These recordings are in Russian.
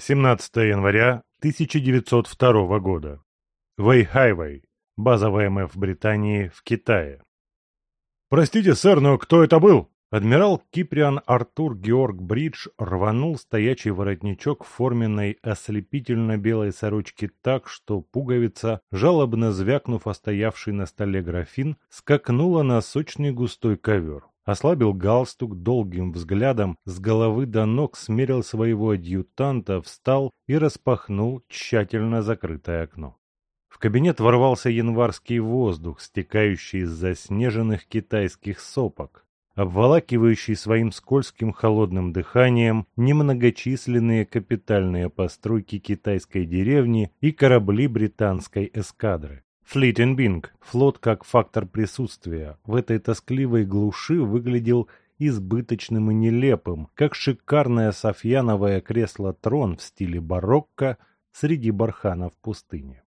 17 января 1902 года. Вэй-Хайвей, база ВМФ Британии в Китае. «Простите, сэр, но кто это был?» Адмирал Киприан Артур Георг Бридж рванул стоячий воротничок в форменной ослепительно-белой сорочке так, что пуговица, жалобно звякнув остоявший на столе графин, скакнула на сочный густой ковер. Ослабил галстук долгим взглядом, с головы до ног смерил своего адъютанта, встал и распахнул тщательно закрытое окно. В кабинет ворвался январский воздух, стекающий из заснеженных китайских сопок обволакивающий своим скользким холодным дыханием немногочисленные капитальные постройки китайской деревни и корабли британской эскадры. Флит Бинг, флот как фактор присутствия, в этой тоскливой глуши выглядел избыточным и нелепым, как шикарное софьяновое кресло-трон в стиле барокко среди барханов пустыни.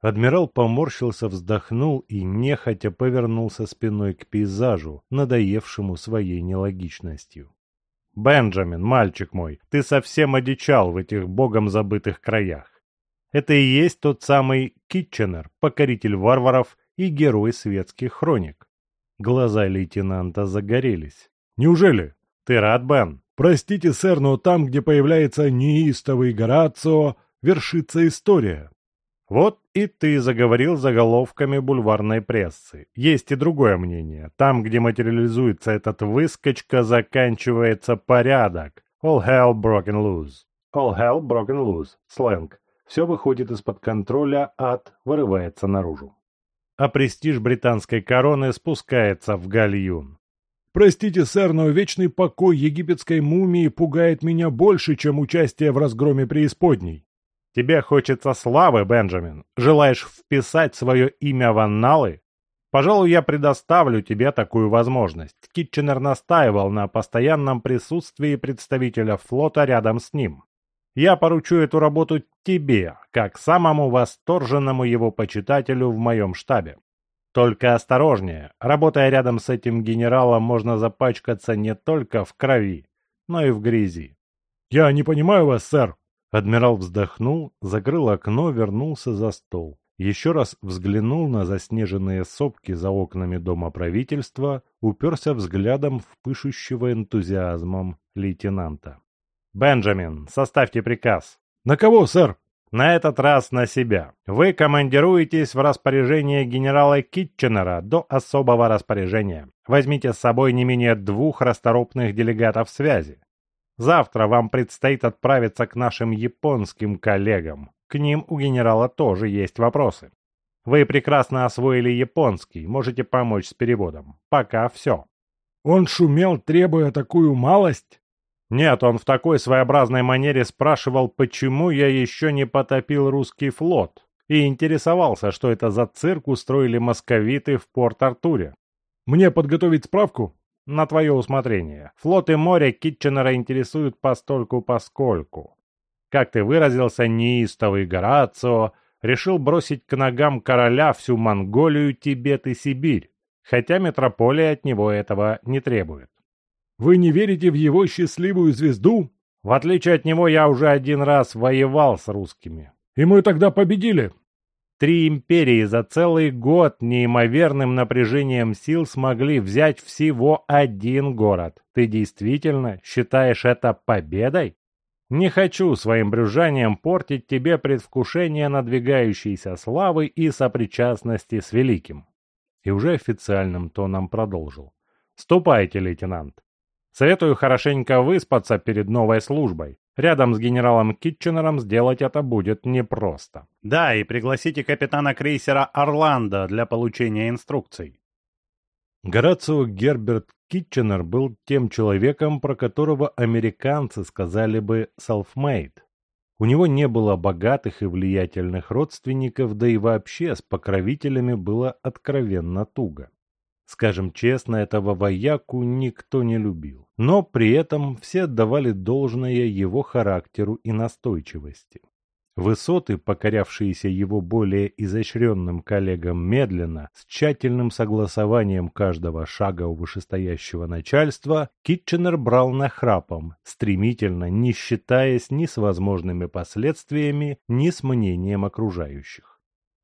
Адмирал поморщился, вздохнул и нехотя повернулся спиной к пейзажу, надоевшему своей нелогичностью. «Бенджамин, мальчик мой, ты совсем одичал в этих богом забытых краях. Это и есть тот самый Китченер, покоритель варваров и герой светских хроник». Глаза лейтенанта загорелись. «Неужели? Ты рад, Бен?» «Простите, сэр, но там, где появляется неистовый Горацио, вершится история. Вот и ты заговорил заголовками бульварной прессы. Есть и другое мнение. Там, где материализуется этот выскочка, заканчивается порядок. All hell broken loose. All hell broken loose. Сленг. Все выходит из-под контроля, ад вырывается наружу. А престиж британской короны спускается в гальюн. Простите, сэр, но вечный покой египетской мумии пугает меня больше, чем участие в разгроме преисподней. Тебе хочется славы, Бенджамин? Желаешь вписать свое имя в анналы? Пожалуй, я предоставлю тебе такую возможность. Китченер настаивал на постоянном присутствии представителя флота рядом с ним. Я поручу эту работу тебе, как самому восторженному его почитателю в моем штабе. Только осторожнее, работая рядом с этим генералом, можно запачкаться не только в крови, но и в грязи. «Я не понимаю вас, сэр», Адмирал вздохнул, закрыл окно, вернулся за стол. Еще раз взглянул на заснеженные сопки за окнами дома правительства, уперся взглядом в пышущего энтузиазмом лейтенанта. «Бенджамин, составьте приказ». «На кого, сэр?» «На этот раз на себя. Вы командируетесь в распоряжение генерала Китченера до особого распоряжения. Возьмите с собой не менее двух расторопных делегатов связи. Завтра вам предстоит отправиться к нашим японским коллегам. К ним у генерала тоже есть вопросы. Вы прекрасно освоили японский, можете помочь с переводом. Пока все. Он шумел, требуя такую малость? Нет, он в такой своеобразной манере спрашивал, почему я еще не потопил русский флот, и интересовался, что это за цирк устроили московиты в Порт-Артуре. Мне подготовить справку? На твое усмотрение. Флот и море Китченера интересуют постольку-поскольку. Как ты выразился, неистовый Горацио решил бросить к ногам короля всю Монголию, Тибет и Сибирь, хотя метрополия от него этого не требует. Вы не верите в его счастливую звезду? В отличие от него, я уже один раз воевал с русскими. И мы тогда победили. Три империи за целый год неимоверным напряжением сил смогли взять всего один город. Ты действительно считаешь это победой? Не хочу своим брюзжанием портить тебе предвкушение надвигающейся славы и сопричастности с великим. И уже официальным тоном продолжил. Ступайте, лейтенант. Советую хорошенько выспаться перед новой службой. Рядом с генералом Китченером сделать это будет непросто. Да, и пригласите капитана крейсера «Орландо» для получения инструкций. Горацио Герберт Китченер был тем человеком, про которого американцы сказали бы «self-made». У него не было богатых и влиятельных родственников, да и вообще с покровителями было откровенно туго. Скажем честно, этого вояку никто не любил. Но при этом все отдавали должное его характеру и настойчивости. Высоты, покорявшиеся его более изощренным коллегам медленно, с тщательным согласованием каждого шага у вышестоящего начальства, Китченер брал нахрапом, стремительно, не считаясь ни с возможными последствиями, ни с мнением окружающих.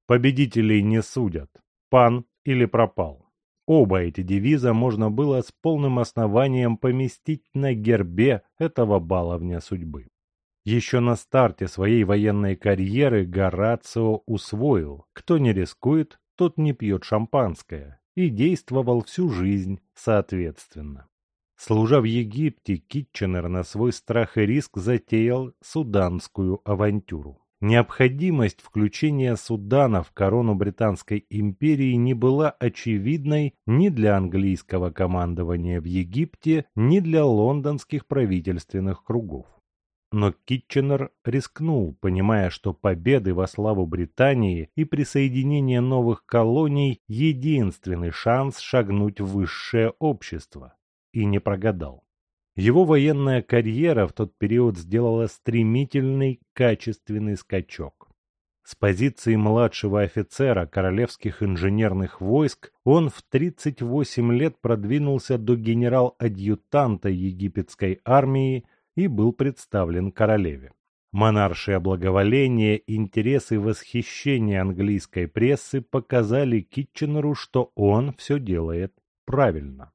Победителей не судят. Пан или пропал. Оба эти девиза можно было с полным основанием поместить на гербе этого баловня судьбы. Еще на старте своей военной карьеры Горацио усвоил, кто не рискует, тот не пьет шампанское, и действовал всю жизнь соответственно. Служа в Египте, Китченер на свой страх и риск затеял суданскую авантюру. Необходимость включения Судана в корону Британской империи не была очевидной ни для английского командования в Египте, ни для лондонских правительственных кругов. Но Китченер рискнул, понимая, что победы во славу Британии и присоединение новых колоний – единственный шанс шагнуть в высшее общество. И не прогадал. Его военная карьера в тот период сделала стремительный, качественный скачок. С позиции младшего офицера королевских инженерных войск он в 38 лет продвинулся до генерал-адъютанта египетской армии и был представлен королеве. Монаршее благоволение, интерес и восхищение английской прессы показали Китченеру, что он все делает правильно.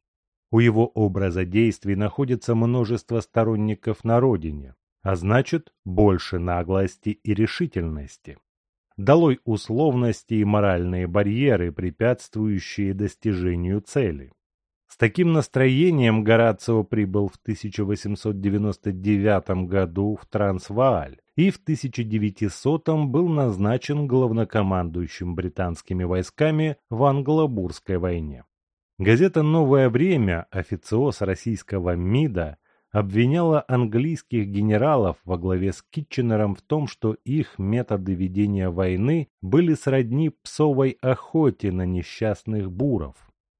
У его образа действий находится множество сторонников на родине, а значит, больше наглости и решительности. Долой условности и моральные барьеры, препятствующие достижению цели. С таким настроением Горацио прибыл в 1899 году в Трансвааль и в 1900 был назначен главнокомандующим британскими войсками в Англобурской войне. Газета «Новое время», официоз российского МИДа, обвиняла английских генералов во главе с Китченером в том, что их методы ведения войны были сродни псовой охоте на несчастных буров.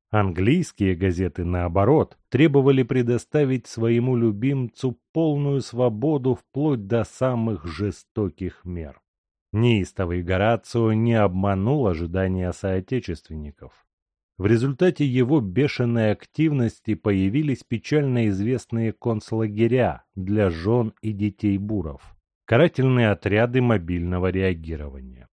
Английские газеты, наоборот, требовали предоставить своему любимцу полную свободу вплоть до самых жестоких мер. Неистовый Горацио не обманул ожидания соотечественников. В результате его бешеной активности появились печально известные концлагеря для жен и детей буров, карательные отряды мобильного реагирования.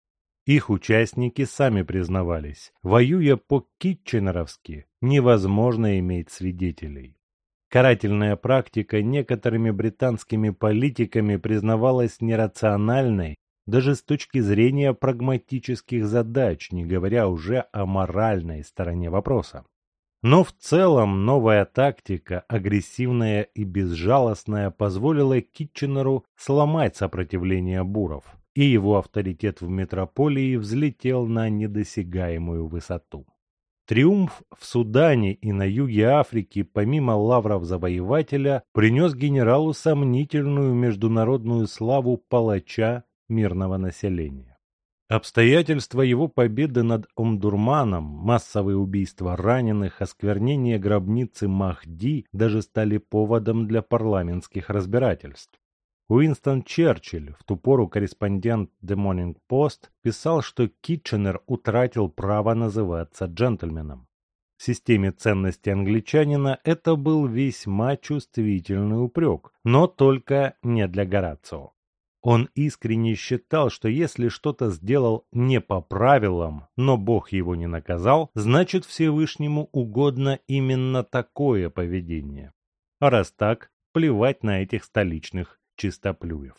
Их участники сами признавались, воюя по-китченеровски, невозможно иметь свидетелей. Карательная практика некоторыми британскими политиками признавалась нерациональной даже с точки зрения прагматических задач, не говоря уже о моральной стороне вопроса. Но в целом новая тактика, агрессивная и безжалостная, позволила Китченеру сломать сопротивление буров – и его авторитет в метрополии взлетел на недосягаемую высоту. Триумф в Судане и на юге Африки, помимо лавров завоевателя, принес генералу сомнительную международную славу палача мирного населения. Обстоятельства его победы над Омдурманом, массовые убийства раненых, осквернение гробницы Махди даже стали поводом для парламентских разбирательств. Уинстон Черчилль, в ту пору корреспондент The Morning Post, писал, что Китченер утратил право называться джентльменом. В системе ценностей англичанина это был весьма чувствительный упрек, но только не для Горацио. Он искренне считал, что если что-то сделал не по правилам, но Бог его не наказал, значит Всевышнему угодно именно такое поведение. А раз так, плевать на этих столичных Чистоплюев.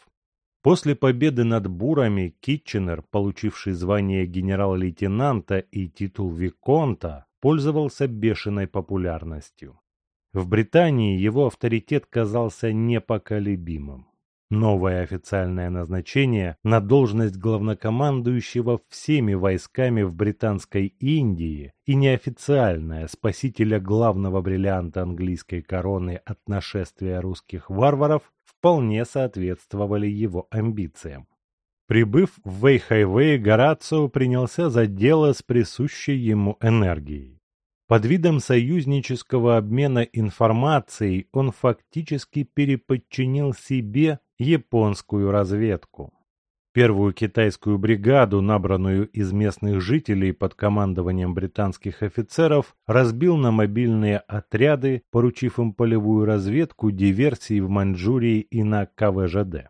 После победы над бурами Китченер, получивший звание генерал-лейтенанта и титул виконта, пользовался бешеной популярностью. В Британии его авторитет казался непоколебимым. Новое официальное назначение на должность главнокомандующего всеми войсками в Британской Индии и неофициальное спасителя главного бриллианта английской короны от нашествия русских варваров вполне соответствовали его амбициям. Прибыв в Вейхайвей, Горацио принялся за дело с присущей ему энергией. Под видом союзнического обмена информацией он фактически переподчинил себе японскую разведку. Первую китайскую бригаду, набранную из местных жителей под командованием британских офицеров, разбил на мобильные отряды, поручив им полевую разведку, диверсии в Маньчжурии и на КВЖД.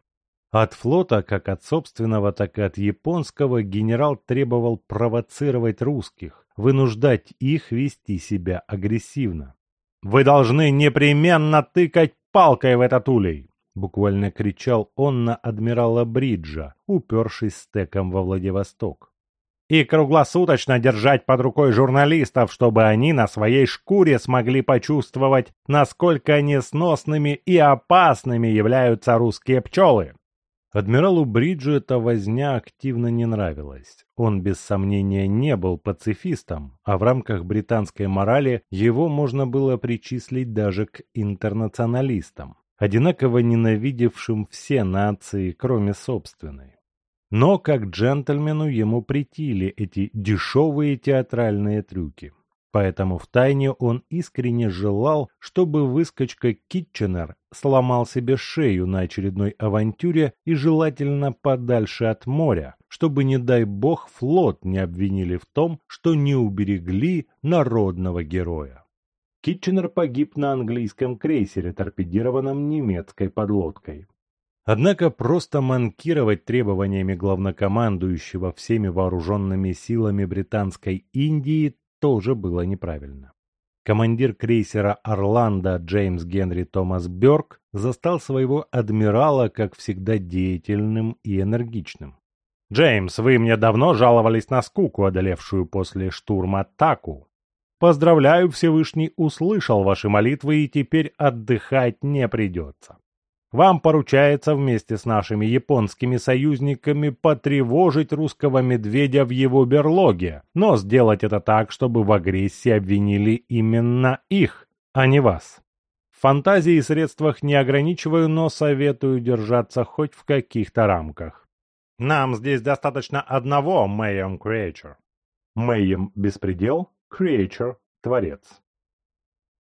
От флота, как от собственного, так и от японского, генерал требовал провоцировать русских, вынуждать их вести себя агрессивно. «Вы должны непременно тыкать палкой в этот улей!» Буквально кричал он на адмирала Бриджа, упершись стеком во Владивосток. И круглосуточно держать под рукой журналистов, чтобы они на своей шкуре смогли почувствовать, насколько несносными и опасными являются русские пчелы. Адмиралу Бриджу эта возня активно не нравилась. Он без сомнения не был пацифистом, а в рамках британской морали его можно было причислить даже к интернационалистам одинаково ненавидевшим все нации, кроме собственной. Но как джентльмену ему притили эти дешевые театральные трюки. Поэтому втайне он искренне желал, чтобы выскочка Китченер сломал себе шею на очередной авантюре и желательно подальше от моря, чтобы, не дай бог, флот не обвинили в том, что не уберегли народного героя. Китченер погиб на английском крейсере, торпедированном немецкой подлодкой. Однако просто манкировать требованиями главнокомандующего всеми вооруженными силами Британской Индии тоже было неправильно. Командир крейсера «Орландо» Джеймс Генри Томас Бёрк застал своего адмирала, как всегда, деятельным и энергичным. «Джеймс, вы мне давно жаловались на скуку, одолевшую после штурма Таку. Поздравляю, Всевышний услышал ваши молитвы и теперь отдыхать не придется. Вам поручается вместе с нашими японскими союзниками потревожить русского медведя в его берлоге, но сделать это так, чтобы в агрессии обвинили именно их, а не вас. Фантазии и средствах не ограничиваю, но советую держаться хоть в каких-то рамках. Нам здесь достаточно одного Mayhem Creature. Mayhem – беспредел, Creature – Творец.